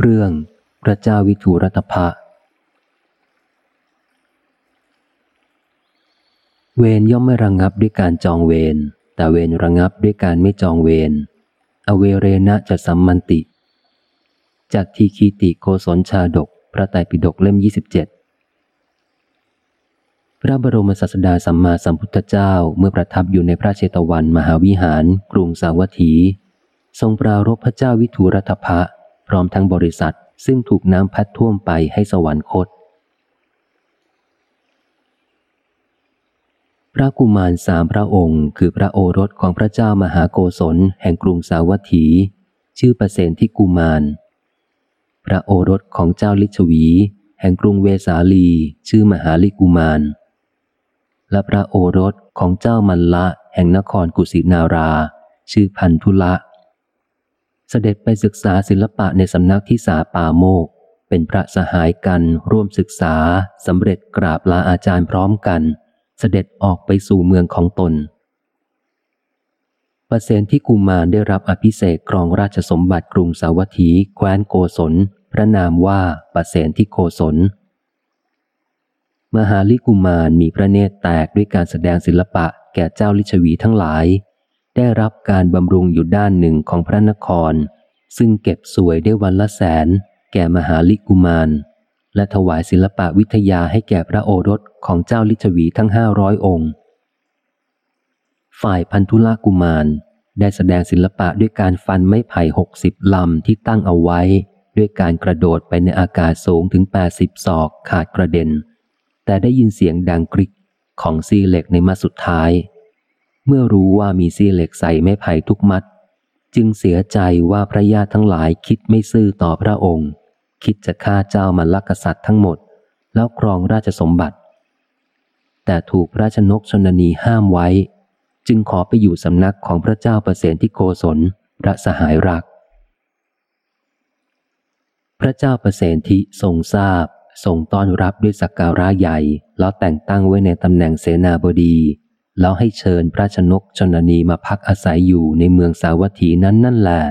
เรื่องพระเจ้าวิทูรัตภะเวรย่อมไม่ระงงับด้วยการจองเวรแต่เวรระงงับด้วยการไม่จองเวรอเวเรนะจะสัมมันติ จากทีคีติโกศลชาดก พระไตรปิฎกเล่ม 27 พระบรมศาสดาสัมมาสัมพุทธเจ้าเมื่อประทับอยู่ในพระเชตวันมหาวิหาร กรุงสาวัตถี ทรงปรารบพระเจ้าวิทูรัตภะ พร้อมทั้งบริษัทซึ่งถูกน้ำพัดท่วมไปให้สวรรคต พระกุมารสามพระองค์ คือพระโอรสของพระเจ้ามหาโกศลแห่งกรุงสาวัตถี ชื่อประเสนที่กุมาร พระโอรสของเจ้าลิชวี แห่งกรุงเวสาลี ชื่อมหาลิกุมาร และพระโอรสของเจ้ามันละ แห่งนครกุสินารา ชื่อพันธุละ เสด็จไปศึกษาศิลปะในสำนักที่สาป่าโมก เป็นพระสหายกันร่วมศึกษาสำเร็จกราบลาอาจารย์พร้อมกัน เสด็จออกไปสู่เมืองของตนประเสนที่กุมารได้รับอภิเษกครองราชสมบัติกรุงสาวัตถี แคว้นโกศล พระนามว่าประเสนที่โกศล มหาลิกุมารมีพระเนตรแตกด้วยการแสดงศิลปะแก่เจ้าลิชวีทั้งหลาย ได้รับการบำรุงอยู่ด้านหนึ่งของพระนคร ซึ่งเก็บสวยได้วันละแสน แก่มหาลิกุมาร และถวายศิลปะวิทยาให้แก่พระโอรสของเจ้าลิชวีทั้งห้าร้อยองค์ ฝ่ายพันธุลกุมารได้แสดงศิลปะด้วยการฟันไม้ไผ่หกสิบลำที่ตั้งเอาไว้ ด้วยการกระโดดไปในอากาศสูงถึงแปดสิบศอกขาดกระเด็น แต่ได้ยินเสียงดังกริกของซีเหล็กในมาสุดท้าย เมื่อรู้ว่ามีซี่เหล็กใส่ไม้ไผ่ทุกมัด จึงเสียใจว่าพระญาติทั้งหลายคิดไม่ซื่อต่อพระองค์ คิดจะฆ่าเจ้ามันลักษัตริย์ทั้งหมด แล้วครองราชสมบัติ แต่ถูกพระชนกชนนีห้ามไว้ จึงขอไปอยู่สำนักของพระเจ้าประเสนที่โกศลพระสหายรัก พระเจ้าประเสนทิทรงทราบทรงต้อนรับด้วยสักการะใหญ่ แล้วแต่งตั้งไว้ในตำแหน่งเสนาบดี แล้วให้เชิญพระชนกชนนีมาพักอาศัยอยู่ในเมืองสาวัตถีนั้นนั่นแหละ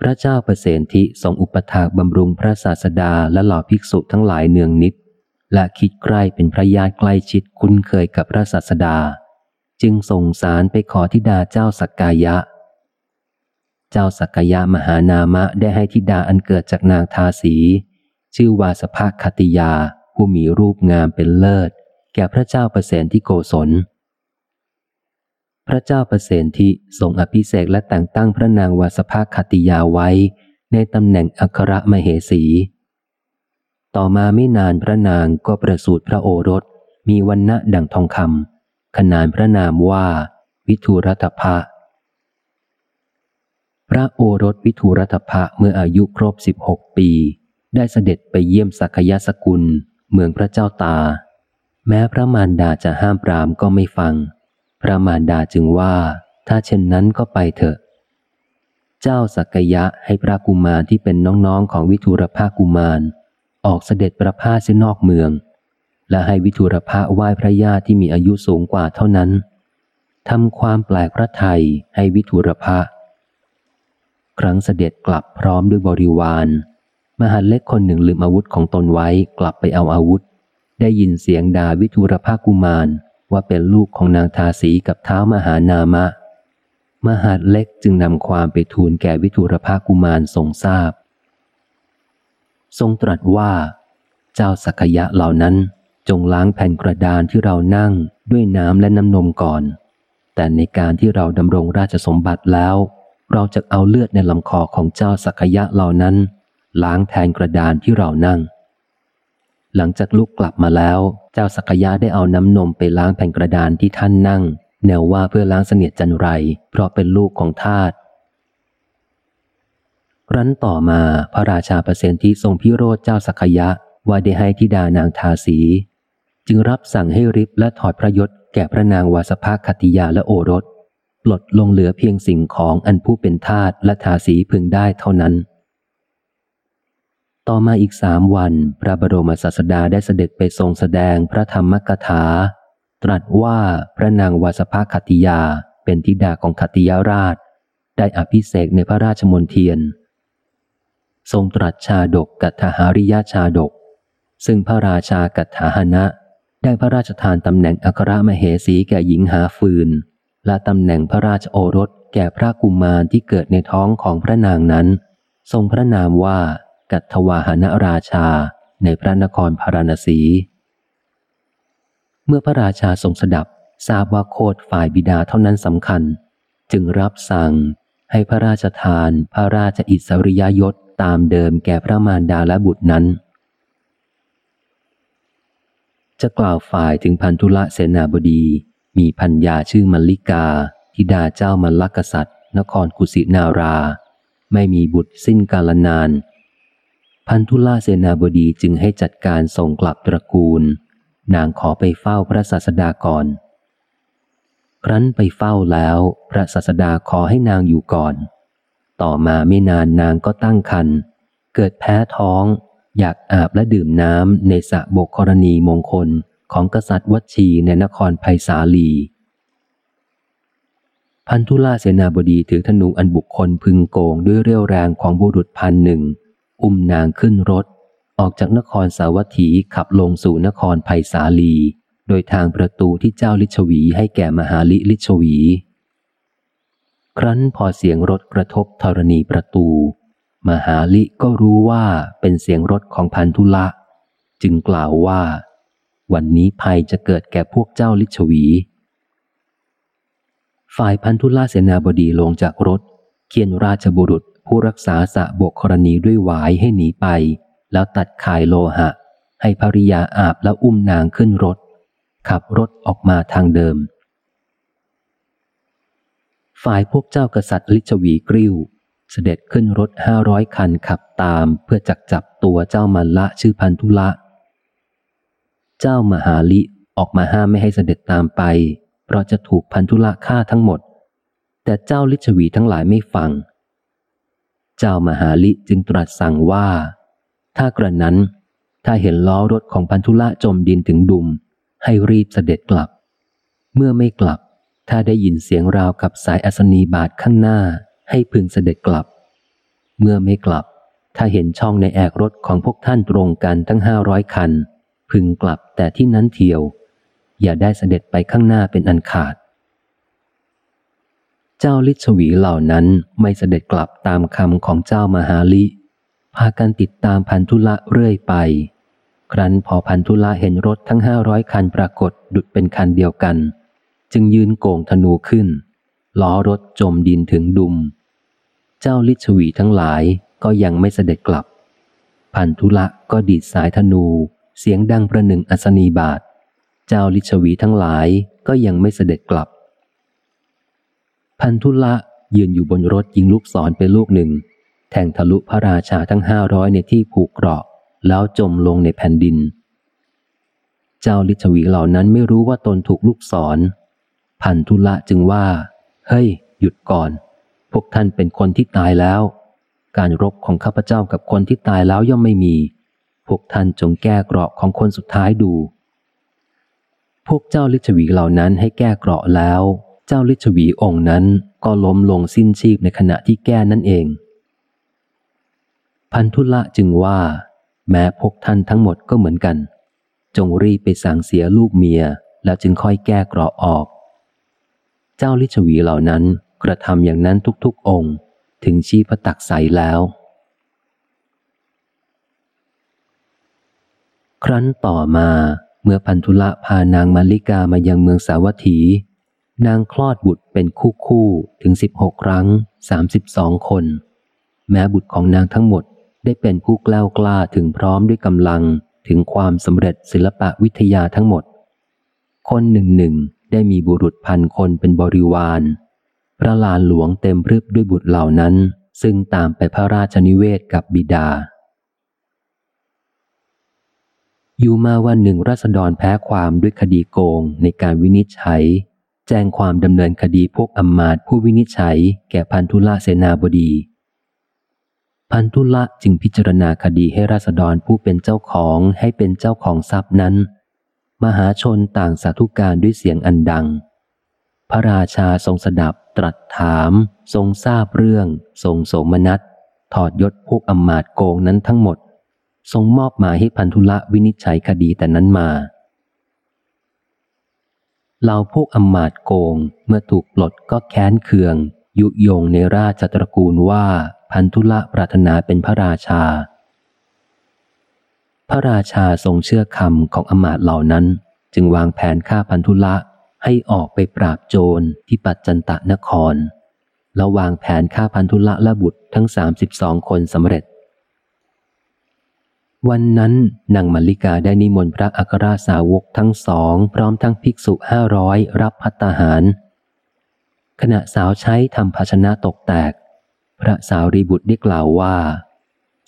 พระเจ้าประเสนทิทรงอุปถากบำรุงพระศาสดาและหล่อภิกษุทั้งหลายเนืองนิด และคิดใกล้เป็นพระญาติใกล้ชิดคุ้นเคยกับพระศาสดา จึงส่งสารไปขอทิดาเจ้าสักกายะ เจ้าสักกายะมหานามะได้ให้ทิดาอันเกิดจากนางทาสี ชื่อวาสภคติยา ผู้มีรูปงามเป็นเลิศ แก่พระเจ้าประเสนที่โกศล พระเจ้าประเสนทิทรงอภิเษกและแต่งตั้งพระนางวาสภาคติยาไว้ ในตำแหน่งอัครมเหสี ต่อมาไม่นานพระนางก็ประสูติพระโอรส มีวันณะดังทองคำขนานพระนามว่า วิทูรัตภะพระโอรสวิทูรัตภะเมื่ออายุครบสิบหกปี ได้เสด็จไปเยี่ยมสักยสกุล เมืองพระเจ้าตา แม้พระมารดาจะห้ามปรามก็ไม่ฟัง พระมารดาจึงว่า ถ้าเช่นนั้นก็ไปเถอะ เจ้าสักยะให้พระกุมารที่เป็นน้องๆของวิทูรภากุมาร ออกเสด็จประพาสนอกเมือง และให้วิทูรภาไหว้พระญาติที่มีอายุสูงกว่าเท่านั้นทำความแปลกพระไทยให้วิทูรภาครั้งเสด็จกลับพร้อมด้วยบริวาร มหาเล็กคนหนึ่งลืมอาวุธของตนไว้กลับไปเอาอาวุธ ได้ยินเสียงด่าวิทูรภากุมาร ว่าเป็นลูกของนางทาสีกับเท้ามหานามะ มหาดเล็กจึงนำความไปทูลแก่วิทุรภากุมารทรงทราบ ทรงตรัสว่า เจ้าสักยะเหล่านั้นจงล้างแผ่นกระดานที่เรานั่งด้วยน้ำและน้ำนมก่อน แต่ในการที่เราดำรงราชสมบัติแล้ว เราจะเอาเลือดในลำคอของเจ้าสักยะเหล่านั้น ล้างแทนกระดานที่เรานั่ง หลังจากลูกกลับมาแล้ว เจ้าสักยะได้เอาน้ำนมไปล้างแผ่นกระดานที่ท่านนั่ง แนวว่าเพื่อล้างเสนียดจันไร เพราะเป็นลูกของทาตรั้นต่อมาพระราชาเปรเซนที่ทรงพิโรธเจ้าสักยะว่าได้ให้ทิดานางทาสี จึงรับสั่งให้ริบและถอดพระยศแก่พระนางวาสภาคติยาและโอรส ปลดลงเหลือเพียงสิ่งของอันผู้เป็นทาตและทาสีพึงได้เท่านั้น ต่อมาอีกสามวัน พระบรมศาสดาได้เสด็จไปทรงแสดงพระธรรมกถา ตรัสว่าพระนางวาสภคติยาเป็นธิดาของคติยาราช ได้อภิเษกในพระราชมนเทียน ทรงตรัสชาดกกัตถหาริยาชาดก ซึ่งพระราชากัตถานะ ได้พระราชทานตำแหน่งอัครมเหสีแก่หญิงหาฟืน และตำแหน่งพระราชโอรสแก่พระกุมารที่เกิดในท้องของพระนางนั้น ทรงพระนามว่า กัตถวาหนราชาในพระนครพาราณสี เมื่อพระราชาทรงสดับทราบว่าโคดฝ่ายบิดาเท่านั้นสำคัญ จึงรับสั่งให้พระราชทานพระราชอิสริยยศตามเดิมแก่พระมารดาและบุตรนั้น จะกล่าวฝ่ายถึงพันธุละเสนาบดี มีพัญญาชื่อมัลลิกาธิดาเจ้ามัลลกษัตริย์ นครกุสินารา ไม่มีบุตรสิ้นกาลนาน พันธุละเสนาบดีจึงให้จัดการส่งกลับตระกูล นางขอไปเฝ้าพระศาสดาก่อน ครั้นไปเฝ้าแล้ว พระศาสดาขอให้นางอยู่ก่อน ต่อมาไม่นานนางก็ตั้งครรภ์เกิดแพ้ท้อง อยากอาบและดื่มน้ำในสระบกกรณีมงคลของกษัตริย์วัชีในนครไผ่สาลี พันธุลาเสนาบดีถือธนูอันบุคคลพึงโกงด้วยเรี่ยวแรงของบุรุษพันหนึ่ง อุ้มนางขึ้นรถ ออกจากนครสาวัตถีขับลงสู่นครไผ่สาลี โดยทางประตูที่เจ้าลิชวีให้แก่มหาลิลิชวี ครั้นพอเสียงรถกระทบธรณีประตู มหาลิก็รู้ว่าเป็นเสียงรถของพันธุละ จึงกล่าวว่า วันนี้ภัยจะเกิดแก่พวกเจ้าลิชวีฝ่ายพันธุละเสนาบดีลงจากรถ เคียนราชบุรุษ ผู้รักษาสะบกกรณีด้วยหวายให้หนีไป แล้วตัดขายโลหะ ให้ภริยาอาบแล้วอุ้มนางขึ้นรถ ขับรถออกมาทางเดิม ฝ่ายพวกเจ้ากษัตริย์ลิชวีกริ้ว เสด็จขึ้นรถห้าร้อยคันขับตามเพื่อจักจับตัวเจ้ามันละชื่อพันธุละ เจ้ามหาลิออกมาห้ามไม่ให้เสด็จตามไป เพราะจะถูกพันธุละฆ่าทั้งหมด แต่เจ้าลิชวีทั้งหลายไม่ฟัง เจ้ามหาลิจึงตรัสสั่งว่า ถ้ากระนั้น ถ้าเห็นล้อรถของพันธุละจมดินถึงดุม ให้รีบเสด็จกลับ เมื่อไม่กลับ ถ้าได้ยินเสียงราวกับสายอัศนีบาทข้างหน้าให้พึงเสด็จกลับ เมื่อไม่กลับ ถ้าเห็นช่องในแอกรถของพวกท่านตรงกันทั้งห้าร้อยคัน พึงกลับแต่ที่นั้นเทียว อย่าได้เสด็จไปข้างหน้าเป็นอันขาด เจ้าลิชวีเหล่านั้นไม่เสด็จกลับตามคำของเจ้ามหาลิ พากันติดตามพันธุละเรื่อยไป ครั้นพอพันธุลาเห็นรถทั้งห้าร้อยคันปรากฏดุดเป็นคันเดียวกัน จึงยืนโก่งธนูขึ้น ล้อรถจมดินถึงดุม เจ้าลิชวีทั้งหลายก็ยังไม่เสด็จกลับ พันธุละก็ดีดสายธนูเสียงดังประหนึ่งอัศนีบาท เจ้าลิชวีทั้งหลายก็ยังไม่เสด็จกลับ พันธุละยืนอยู่บนรถยิงลูกศรไปลูกหนึ่ง แทงทะลุพระราชาทั้งห้าร้อยในที่ผูกเกราะ แล้วจมลงในแผ่นดิน เจ้าลิชวีเหล่านั้นไม่รู้ว่าตนถูกลูกศร พันธุละจึงว่า เฮ้ย หยุดก่อน พวกท่านเป็นคนที่ตายแล้ว การรบของข้าพเจ้ากับคนที่ตายแล้วย่อมไม่มี พวกท่านจงแก้เกราะของคนสุดท้ายดู พวกเจ้าลิชวีเหล่านั้นให้แก้เกราะแล้ว จ้าลิชวีองค์นั้นก็ล้มลงสิ้นชีพในขณะที่แก้นั่นเอง พันธุละจึงว่า แม้พวกท่านทั้งหมดก็เหมือนกัน จงรีบไปสั่งเสียลูกเมีย แล้วจึงค่อยแก้กราะออก เจ้าลิชวีเหล่านั้นกระทำอย่างนั้นทุกๆองค์ ถึงชีพระตักใสแล้ว ครั้นต่อมาเมื่อพันธุละพานางมาลิกามายังเมืองสาวัตถี นางคลอดบุตรเป็นคู่คู่ถึงสิบหกครั้งสามสิบสองคน แม้บุตรของนางทั้งหมดได้เป็นผู้กล้ากล้าถึงพร้อมด้วยกำลังถึงความสำเร็จศิลปะวิทยาทั้งหมด คนหนึ่งหนึ่งได้มีบุรุษพันคนเป็นบริวาร พระลานหลวงเต็มพรึบด้วยบุตรเหล่านั้น ซึ่งตามไปพระราชนิเวศกับบิดา อยู่มาวันหนึ่งรัษฎรแพ้ความด้วยคดีโกงในการวินิจฉัย จ้งความดำเนินคดีพวกอมมาตผู้วินิจฉัย แก่พันธุละเสนาบดี พันธุละจึงพิจารณาคดีให้ราษฎรผู้เป็นเจ้าของให้เป็นเจ้าของทรัพย์นั้น มหาชนต่างสาธุการด้วยเสียงอันดัง พระราชาทรงสดับตรัสถาม ทรงทราบเรื่อง ทรงโสมนัสถอดยศพวกอำมาตโกงนั้นทั้งหมด ทรงมอบหมายให้พันธุละวินิจฉัยคดีแต่นั้นมา เหล่าพวกอมาตโกงเมื่อถูกปลดก็แค้นเคือง ยุยงในราชตระกูลว่าพันธุละปรารถนาเป็นพระราชา พระราชาทรงเชื่อคำของอมาตเหล่านั้น จึงวางแผนฆ่าพันธุละให้ออกไปปราบโจรที่ปัจจันตะนคร แล้ววางแผนฆ่าพันธุละและบุตรทั้งสามสิบสองคนสำเร็จ วันนั้นนางมัลลิกาได้นิมนต์พระอัครสาวกทั้งสอง พร้อมทั้งภิกษุห้าร้อยรับพัตหาร ขณะสาวใช้ทำภาชนะตกแตก พระสาวรีบุตรได้กล่าวว่า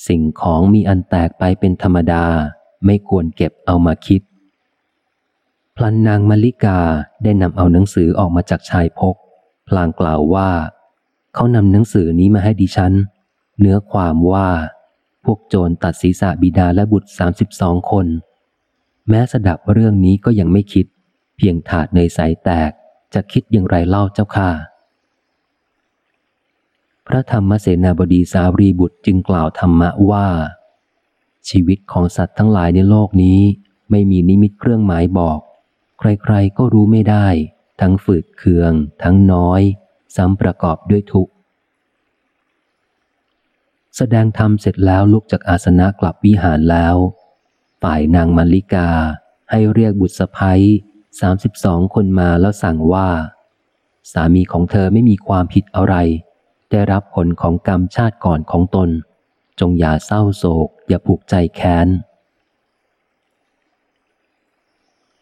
สิ่งของมีอันแตกไปเป็นธรรมดา ไม่ควรเก็บเอามาคิด พลันนางมลิกาได้นำเอาหนังสือออกมาจากชายพก พลางกล่าวว่า เขานำหนังสือนี้มาให้ดิฉัน เนื้อความว่า พวกโจรตัดศีรษะบิดาและบุตรสามสิบสองคน แม้สดับเรื่องนี้ก็ยังไม่คิด เพียงถาดในสายแตกจะคิดอย่างไรเล่าเจ้าค่ะ พระธรรมเสนาบดีสารีบุตรจึงกล่าวธรรมะว่า ชีวิตของสัตว์ทั้งหลายในโลกนี้ ไม่มีนิมิตเครื่องหมายบอก ใครๆก็รู้ไม่ได้ ทั้งฝืดเคือง ทั้งน้อย ซ้ำประกอบด้วยทุกข์ แสดงธรรมเสร็จแล้วลุกจากอาสนะกลับวิหารแล้ว ฝ่ายนางมัลลิกาให้เรียกบุตรสะพ้ยสามสิบสองคนมาแล้วสั่งว่า สามีของเธอไม่มีความผิดอะไร ได้รับผลของกรรมชาติก่อนของตน จงอย่าเศร้าโศก อย่าผูกใจแค้น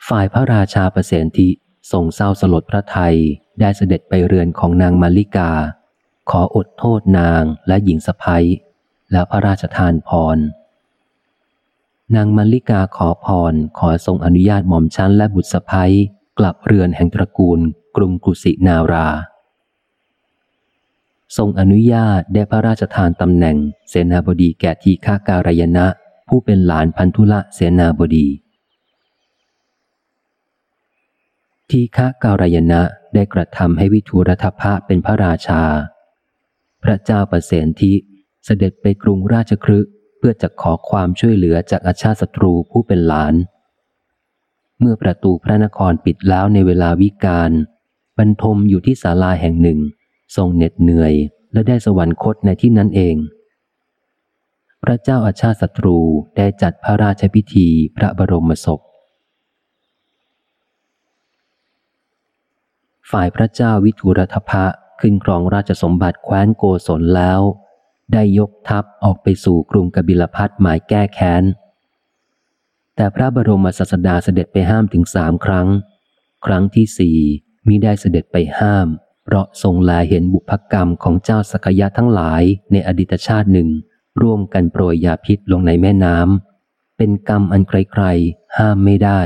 ฝ่ายพระราชาประเสนทิทรงเศร้าสลดพระไทยได้เสด็จไปเรือนของนางมาริกา ขออดโทษนางและหญิงสะพ้ยแล้วพระราชทานพร นางมาริกาขอพรขอทรงอนุญาตหม่อมชั้นและบุตรสะพ้ยกลับเรือนแห่งตระกูลกรุงกุสินารา ทรงอนุญาตได้พระราชทานตำแหน่ง เสนาบดีแก่ทีฆาการยนะ ผู้เป็นหลานพันธุละเสนาบดี ทีฆะการยนะได้กระทำให้วิทูรัฐภาเป็นพระราชา พระเจ้าประเสนทิเสด็จไปกรุงราชครึเพื่อจะขอความช่วยเหลือจากอาชาศัตรูผู้เป็นหลาน เมื่อประตูพระนครปิดแล้วในเวลาวิกาลบรรทมอยู่ที่ศาลาแห่งหนึ่ง ทรงเหน็ดเหนื่อย และได้สวรรคตในที่นั้นเอง พระเจ้าอาชาศัตรูได้จัดพระราชพิธีพระบรมศพฝ่ายพระเจ้าวิทุรทพะ ขึ้นครองราชสมบัติแคว้นโกศลแล้ว ได้ยกทัพออกไปสู่กรุงกบิลพัทหมายแก้แค้น แต่พระบรมศาสดาเสด็จไปห้ามถึงสามครั้ง ครั้งที่สี่มิได้เสด็จไปห้าม เพราะทรงแลเห็นบุพกรรมของเจ้าสกยะทั้งหลายในอดีตชาติหนึ่ง ร่วมกันโปรยยาพิษลงในแม่น้ำเป็นกรรมอันใครๆห้ามไม่ได้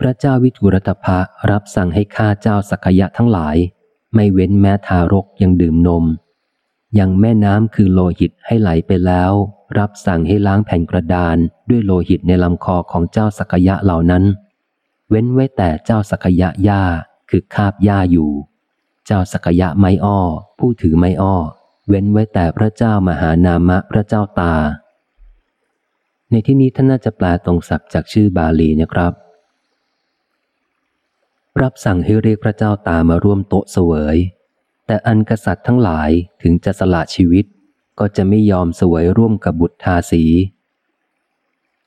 พระเจ้าวิทุรตภะรับสั่งให้ข้าเจ้าสักยะทั้งหลาย ไม่เว้นแม้ทารกยังดื่มนม ยังแม่น้ำคือโลหิตให้ไหลไปแล้ว รับสั่งให้ล้างแผ่นกระดานด้วยโลหิตในลำคอของเจ้าสักยะเหล่านั้น เว้นไว้แต่เจ้าสักยะย่าคือคาบย่าอยู่ เจ้าสักยะไม้อ้อ ผู้ถือไม้อ้อ เว้นไว้แต่พระเจ้ามหานามะพระเจ้าตา ในที่นี้ท่านน่าจะแปลตรงศัพท์จากชื่อบาลีนะครับ รับสั่งให้เรียกพระเจ้าตามาร่วมโต๊ะเสวย แต่อันกษัตริย์ทั้งหลายถึงจะสละชีวิต ก็จะไม่ยอมเสวยร่วมกับบุตรทาสี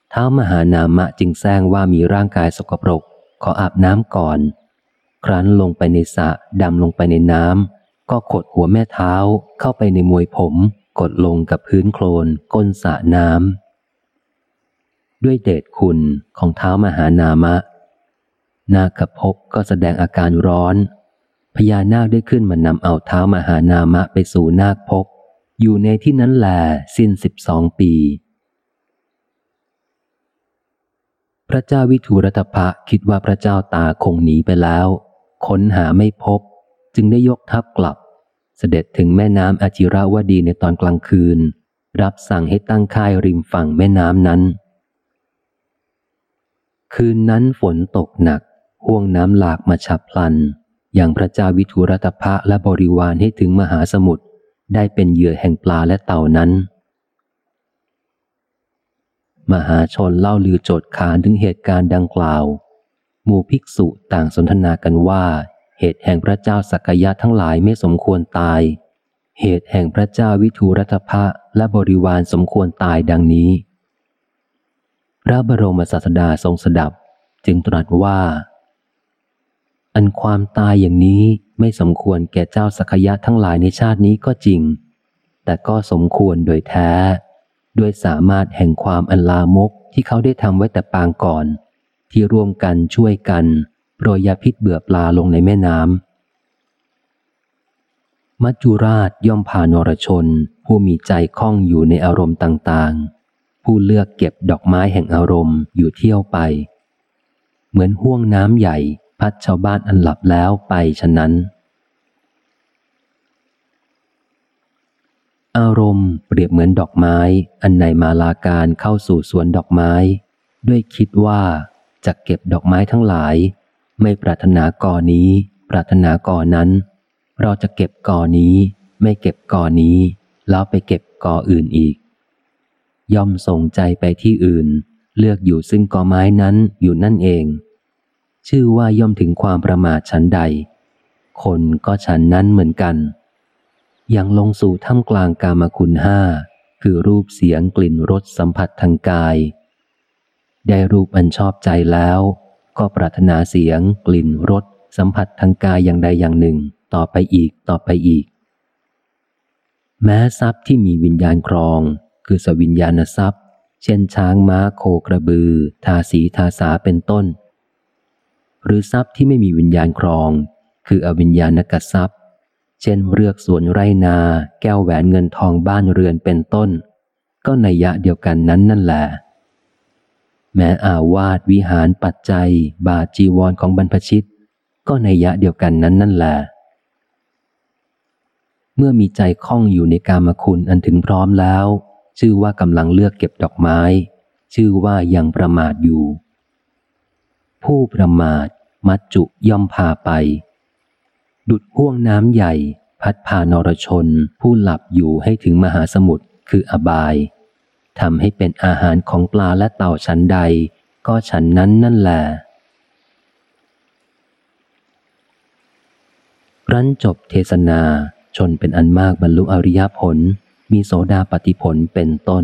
เท้ามหานามะจึงแซงว่ามีร่างกายสกปรก ขออาบน้ำก่อน ครั้นลงไปในสระดำลงไปในน้ำก็กดหัวแม่เท้าเข้าไปในมวยผม กดลงกับพื้นโคลนก้นสระน้ำด้วยเดชคุณของเท้ามหานามะ นาคภพก็แสดงอาการร้อน พญานาคได้ขึ้นมานำเอาเท้ามหานามะไปสู่นาคภพอยู่ในที่นั้นแลสิ้นสิบสองปี พระเจ้าวิทูรัตภะคิดว่าพระเจ้าตาคงหนีไปแล้ว ค้นหาไม่พบ จึงได้ยกทัพกลับ เสด็จถึงแม่น้ำอจิราวดีในตอนกลางคืน รับสั่งให้ตั้งค่ายริมฝั่งแม่น้ำนั้น คืนนั้นฝนตกหนัก ห่วงน้ำหลากมาฉับพลัน อย่างพระเจ้าวิทุรัตภะและบริวารให้ถึงมหาสมุทรได้เป็นเหยื่อแห่งปลาและเต่านั้น มหาชนเล่าลือโจทย์ขานถึงเหตุการณ์ดังกล่าว หมู่ภิกษุต่างสนทนากันว่า เหตุแห่งพระเจ้าสักยะทั้งหลายไม่สมควรตาย เหตุแห่งพระเจ้าวิทูรัตภะและบริวารสมควรตายดังนี้ พระบรมศาสดาทรงสดับ จึงตรัสว่า อันความตายอย่างนี้ไม่สมควรแก่เจ้าสักยะทั้งหลายในชาตินี้ก็จริง แต่ก็สมควรโดยแท้ ด้วยสามารถแห่งความอันลามกที่เขาได้ทำไว้แต่ปางก่อน ที่ร่วมกันช่วยกันโปรยยาพิษเบื่อปลาลงในแม่น้ำมัจจุราชย่อมพานรชน ผู้มีใจคล่องอยู่ในอารมณ์ต่างๆ ผู้เลือกเก็บดอกไม้แห่งอารมณ์อยู่เที่ยวไป เหมือนห่วงน้ำใหญ่ พัดชาวบ้านอันหลับแล้วไปฉะนั้น อารมณ์เปรียบเหมือนดอกไม้ อันในมาลาการเข้าสู่สวนดอกไม้ ด้วยคิดว่าจะเก็บดอกไม้ทั้งหลาย ไม่ปรารถนากอนี้ ปรารถนากอนั้น เราจะเก็บกอนี้ ไม่เก็บกอนี้ แล้วไปเก็บกออื่นอีก ย่อมส่งใจไปที่อื่น เลือกอยู่ซึ่งกอไม้นั้นอยู่นั่นเอง ชื่อว่าย่อมถึงความประมาทฉันใด คนก็ฉันนั้นเหมือนกัน ยังลงสู่ท่ามกลางกามคุณห้า คือรูปเสียงกลิ่นรสสัมผัสทางกาย ได้รูปอันชอบใจแล้ว ก็ปรารถนาเสียง กลิ่นรสสัมผัสทางกายอย่างใดอย่างหนึ่ง ต่อไปอีกต่อไปอีก แม้ทรัพย์ที่มีวิญญาณครอง คือสวิญญาณทรัพย์ เช่นช้างม้าโคกระบือ ทาสีทาสาเป็นต้น หรือทรัพย์ที่ไม่มีวิญญาณครอง คืออวิญญาณกทรัพย์ เช่นเลือกสวนไรนา แก้วแหวนเงินทองบ้านเรือนเป็นต้น ก็ในยะเดียวกันนั้นนั่นแหละแม้อาวาสวิหารปัจจัย บาจีวรของบรรพชิต ก็ในยะเดียวกันนั้นนั่นแหละเมื่อมีใจคล้องอยู่ในกามคุณอันถึงพร้อมแล้ว ชื่อว่ากำลังเลือกเก็บดอกไม้ ชื่อว่ายังประมาทอยู่ ผู้ประมาท มัจจุย่อมพาไป ดุดห่วงน้ำใหญ่ พัดพานรชน ผู้หลับอยู่ให้ถึงมหาสมุทรคืออบายทำให้เป็นอาหารของปลาและเต่าชั้นใด ก็ฉันนั้นนั่นแหละรั้นจบเทศนาชนเป็นอันมากบรรลุอริยผล มีโสดาปฏิผลเป็นต้น